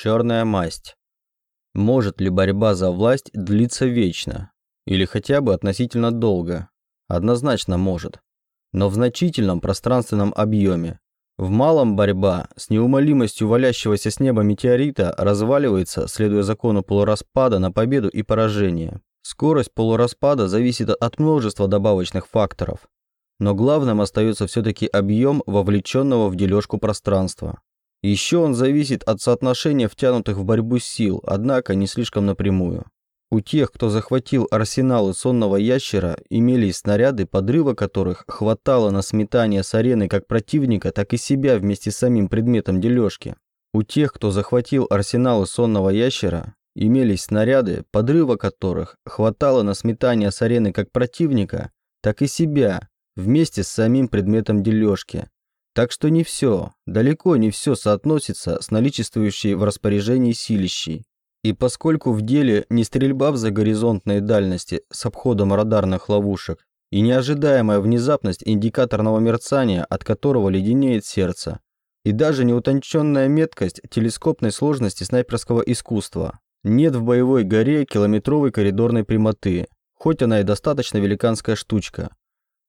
Черная масть. Может ли борьба за власть длиться вечно? Или хотя бы относительно долго? Однозначно может. Но в значительном пространственном объеме. В малом борьба с неумолимостью валящегося с неба метеорита разваливается, следуя закону полураспада, на победу и поражение. Скорость полураспада зависит от множества добавочных факторов. Но главным остается все-таки объем вовлеченного в дележку пространства. Еще он зависит от соотношения втянутых в борьбу сил, однако не слишком напрямую. У тех, кто захватил арсеналы сонного ящера, имелись снаряды, подрыва которых хватало на сметание с арены как противника, так и себя вместе с самим предметом дележки. У тех, кто захватил арсеналы сонного ящера, имелись снаряды, подрыва которых хватало на сметание с арены как противника, так и себя вместе с самим предметом дележки. Так что не все, далеко не все соотносится с наличествующей в распоряжении силищей. И поскольку в деле не стрельба в загоризонтной дальности с обходом радарных ловушек и неожидаемая внезапность индикаторного мерцания, от которого леденеет сердце, и даже неутонченная меткость телескопной сложности снайперского искусства, нет в боевой горе километровой коридорной прямоты, хоть она и достаточно великанская штучка,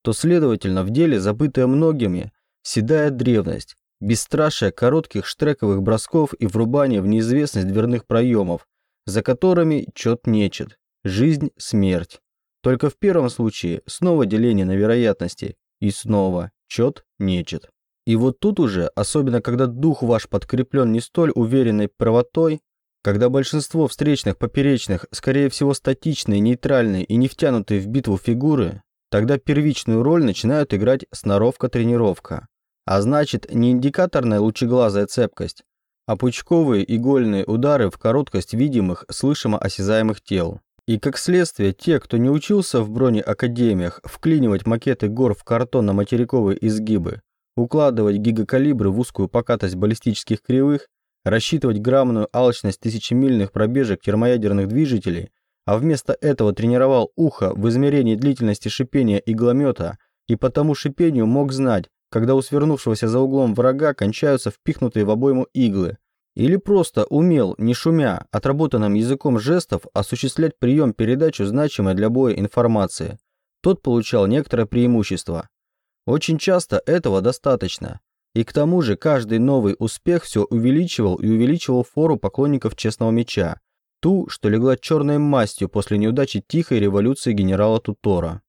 то, следовательно, в деле, забытая многими, седая древность, бесстрашие коротких штрековых бросков и врубание в неизвестность дверных проемов, за которыми чет нечет, жизнь, смерть. Только в первом случае снова деление на вероятности и снова чет нечет. И вот тут уже, особенно когда дух ваш подкреплен не столь уверенной правотой, когда большинство встречных поперечных, скорее всего статичные, нейтральные и не втянутые в битву фигуры, тогда первичную роль начинают играть сноровка-тренировка. А значит, не индикаторная лучеглазая цепкость, а пучковые игольные удары в короткость видимых, слышимо осязаемых тел. И как следствие, те, кто не учился в бронеакадемиях вклинивать макеты гор в картонно-материковые изгибы, укладывать гигакалибры в узкую покатость баллистических кривых, рассчитывать граммную алчность тысячемильных пробежек термоядерных движителей, а вместо этого тренировал ухо в измерении длительности шипения игломета и по тому шипению мог знать, когда у свернувшегося за углом врага кончаются впихнутые в обойму иглы, или просто умел, не шумя, отработанным языком жестов осуществлять прием-передачу значимой для боя информации, тот получал некоторое преимущество. Очень часто этого достаточно. И к тому же каждый новый успех все увеличивал и увеличивал фору поклонников честного меча, ту, что легла черной мастью после неудачи тихой революции генерала Тутора.